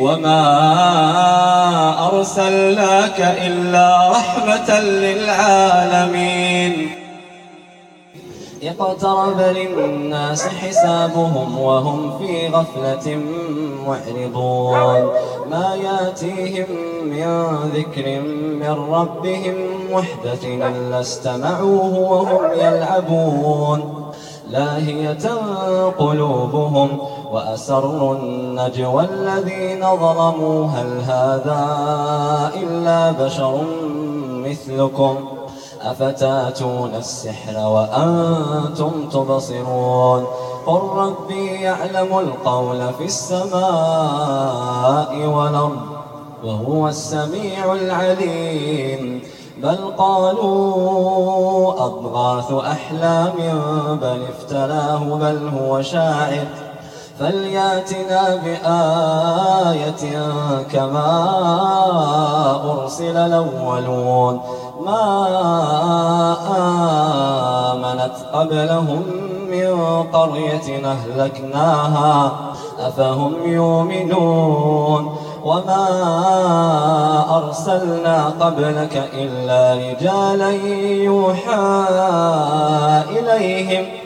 وما أرسلناك إلا رحمة للعالمين اقترب للناس حسابهم وهم في غفلة معرضون ما ياتيهم من ذكر من ربهم محدث إلا استمعوه وهم يلعبون لاهية قلوبهم وأسروا النجوى الذين ظلموا هل هذا إلا بشر مثلكم؟ أفتاتون السحر وأنتم تبصرون؟ قل ربي يعلم القول في السماء والأرض وهو السميع العليم. بل قالوا أضغاث أحلام بل افتراه بل هو شاعر. فلياتنا بآية كما أرسل الأولون. ما آمنت قبلهم من قرية أهلكناها أفهم يؤمنون؟ وما أرسلنا قبلك إلا رجالا يوحى إليهم.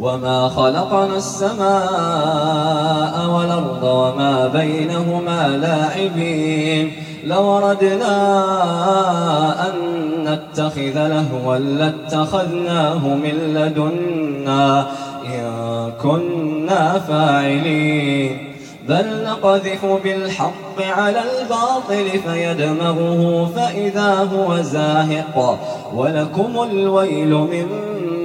وما خلقنا السماء والأرض وما بينهما لاعبين لو ردنا أن نتخذ لهوا لاتخذناه من لدنا إن كنا فاعلين بل نقذف بالحق على الباطل فيدمغه فإذا هو زاهق ولكم الويل مما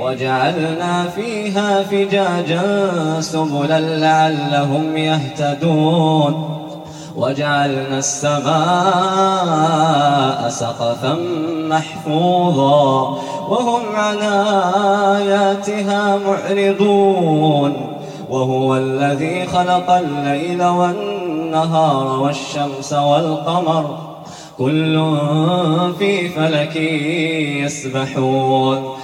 وجعلنا فيها فجاجا سبلا لعلهم يهتدون. وجعلنا السماء سقفا محفوظا وهم عن آياتها معرضون. وهو الذي خلق الليل والنهار والشمس والقمر. كل في فلك يسبحون.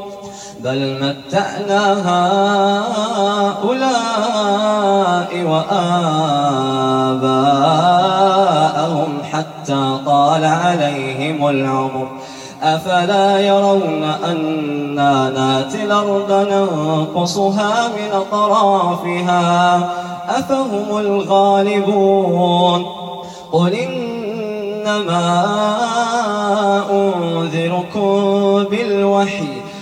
بل متعنا هؤلاء وآباءهم حتى طال عليهم العمر. أفلا يرون أنا ناتي الأرض ننقصها من أطرافها؟ أفهم الغالبون. قل إنما أنذركم بالوحي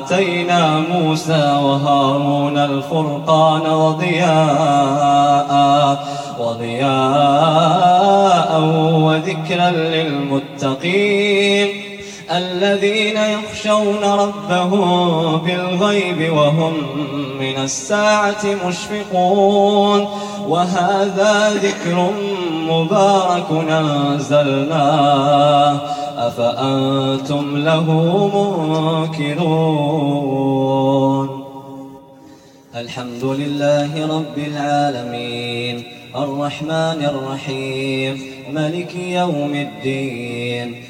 آتينا موسى وهارون الفرقان وضياء وضياء وذكرا للمتقين. الذين يخشون ربهم بالغيب وهم من الساعة مشفقون. وهذا ذكر مبارك أنزلناه أفأنتم له منكرون؟ الحمد لله رب العالمين. الرحمن الرحيم. ملك يوم الدين.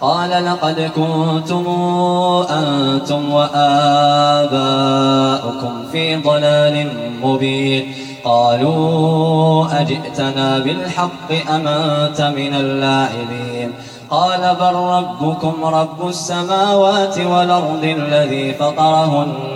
قال لقد كنتم أنتم وآباؤكم في ضلال مبين. قالوا أجئتنا بالحق أمنت من اللاعبين؟ قال بل ربكم رب السماوات والأرض الذي فطرهن.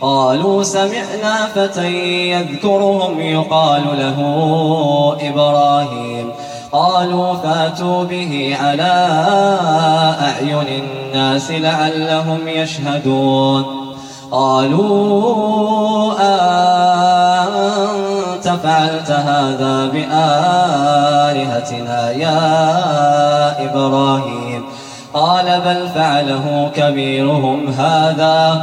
قالوا سمعنا فتى يذكرهم يقال له إبراهيم. قالوا فاتوا به على أعين الناس لعلهم يشهدون. قالوا أنت فعلت هذا بآلهتنا يا إبراهيم. قال بل فعله كبيرهم هذا.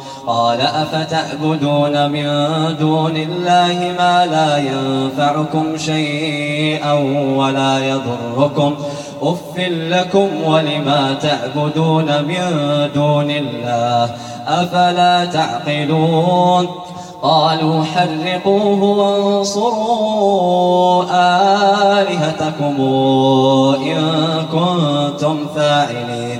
قال أفتعبدون من دون الله ما لا ينفعكم شيئا ولا يضركم أف لكم ولما تعبدون من دون الله أفلا تعقلون قالوا حرقوه وانصروا آلهتكم إن كنتم فاعلين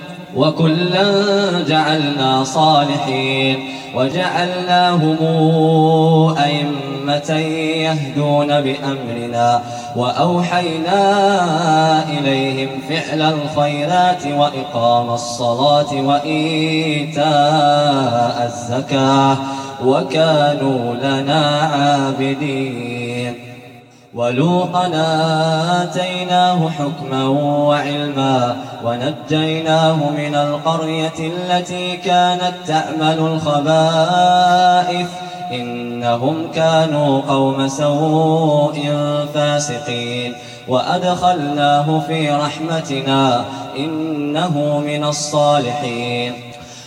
وكلا جعلنا صالحين وجعلناهم أئمة يهدون بأمرنا وأوحينا إليهم فعل الخيرات وإقام الصلاة وإيتاء الزكاة وكانوا لنا عابدين. ولوطا آتيناه حكما وعلما ونجيناه من القرية التي كانت تعمل الخبائث إنهم كانوا قوم سوء فاسقين وأدخلناه في رحمتنا إنه من الصالحين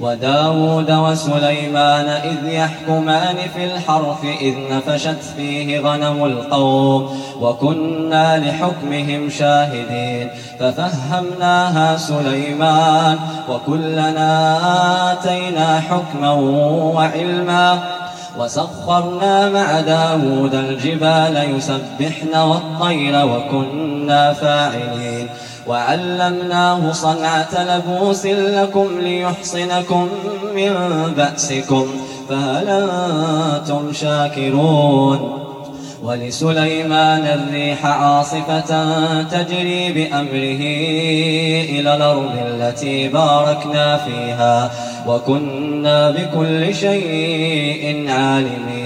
وداود وسليمان إذ يحكمان في الحرف إذ نفشت فيه غنم القوم وكنا لحكمهم شاهدين ففهمناها سليمان وكلنا آتينا حكما وعلما وسخرنا مع داود الجبال يسبحن والطير وكنا فاعلين وعلمناه صنعة لبوس لكم ليحصنكم من بأسكم فهل أنتم شاكرون ولسليمان الريح عاصفة تجري بأمره إلى الأرض التي باركنا فيها وكنا بكل شيء عالمين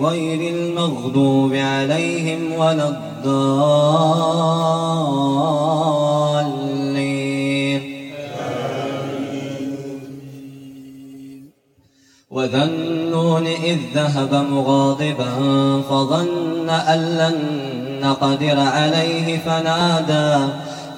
غير المغضوب عليهم ولا الضالين. وذا النون إذ ذهب مغاضبا فظن أن لن نقدر عليه فنادى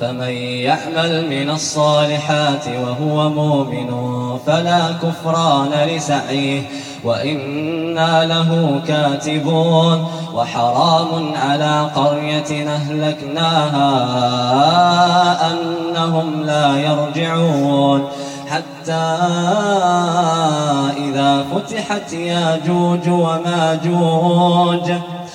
فمن يعمل من الصالحات وهو مؤمن فلا كفران لسعيه وإنا له كاتبون وحرام على قرية أهلكناها أنهم لا يرجعون حتى إذا فتحت ياجوج وماجوج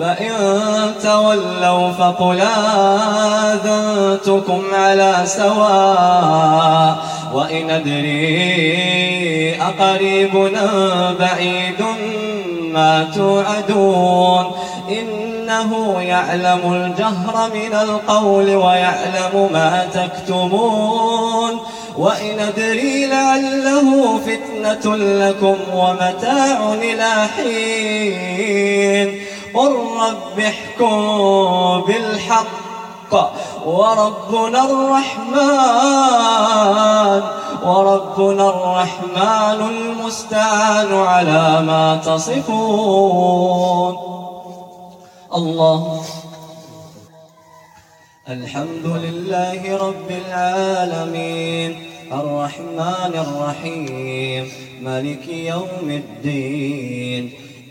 فإن تولوا فقل آذنتكم على سواء وإن أدري أقريب بعيد ما توعدون إنه يعلم الجهر من القول ويعلم ما تكتمون وإن أدري لعله فتنة لكم ومتاع إلى حين قل رب احكم بالحق وربنا الرحمن وربنا الرحمن المستعان على ما تصفون. الله. الحمد لله رب العالمين الرحمن الرحيم ملك يوم الدين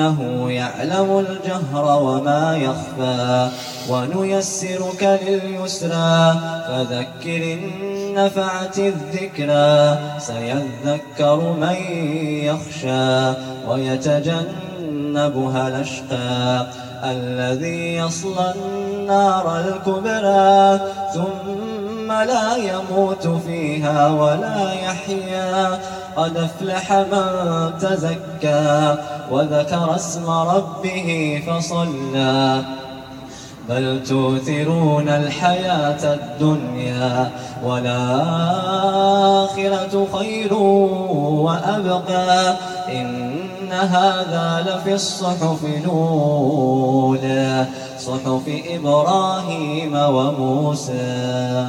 إنه يعلم الجهر وما يخفى ونيسرك لليسرى فذكر نفعت الذكرى سيذكر من يخشى ويتجنبها الأشقى الذي يصلى النار الكبرى لا يموت فيها ولا يحيا. قد أفلح من تزكى وذكر اسم ربه فصلى. بل توثرون الحياة الدنيا والآخرة خير وأبقى. إن هذا لفي الصحف الأولى صحف إبراهيم وموسى.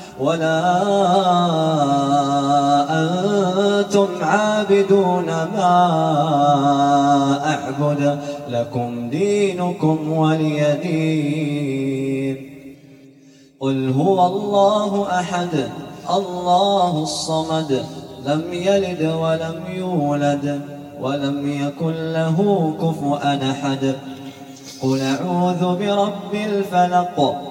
ولا أنتم عابدون ما أعبد لكم دينكم ولي دين. قل هو الله أحد الله الصمد لم يلد ولم يولد ولم يكن له كفؤا أحد. قل أعوذ برب الفلق.